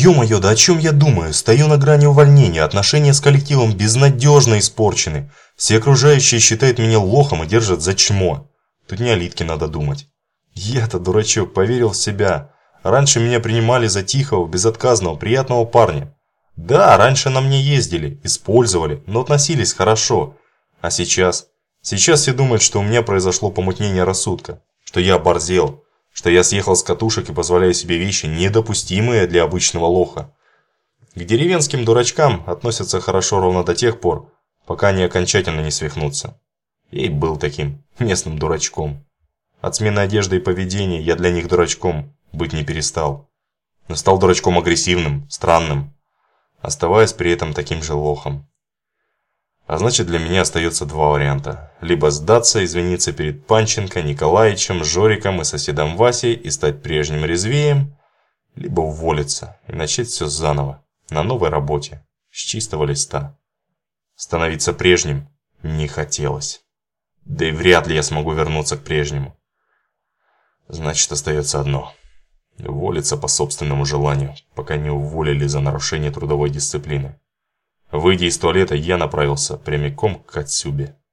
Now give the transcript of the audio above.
Ё-моё, да о чем я думаю? Стою на грани увольнения, отношения с коллективом безнадежно испорчены. Все окружающие считают меня лохом и держат за чмо. Тут не о Литке надо думать. Я-то, дурачок, поверил в себя. Раньше меня принимали за тихого, безотказного, приятного парня. Да, раньше на мне ездили, использовали, но относились хорошо. А сейчас? Сейчас все думают, что у меня произошло помутнение рассудка, что я оборзел, что я съехал с катушек и позволяю себе вещи, недопустимые для обычного лоха. К деревенским дурачкам относятся хорошо ровно до тех пор, пока они окончательно не свихнутся. Я и был таким местным дурачком. От смены одежды и поведения я для них дурачком быть не перестал. Но стал дурачком агрессивным, странным, оставаясь при этом таким же лохом. А значит для меня остается два варианта. Либо сдаться, извиниться перед Панченко, Николаевичем, Жориком и соседом Васей и стать прежним резвеем, либо уволиться и начать все заново, на новой работе, с чистого листа. Становиться прежним не хотелось. Да и вряд ли я смогу вернуться к прежнему. Значит остается одно. Уволиться по собственному желанию, пока не уволили за нарушение трудовой дисциплины. Выйдя из туалета, я направился прямиком к Катсюбе.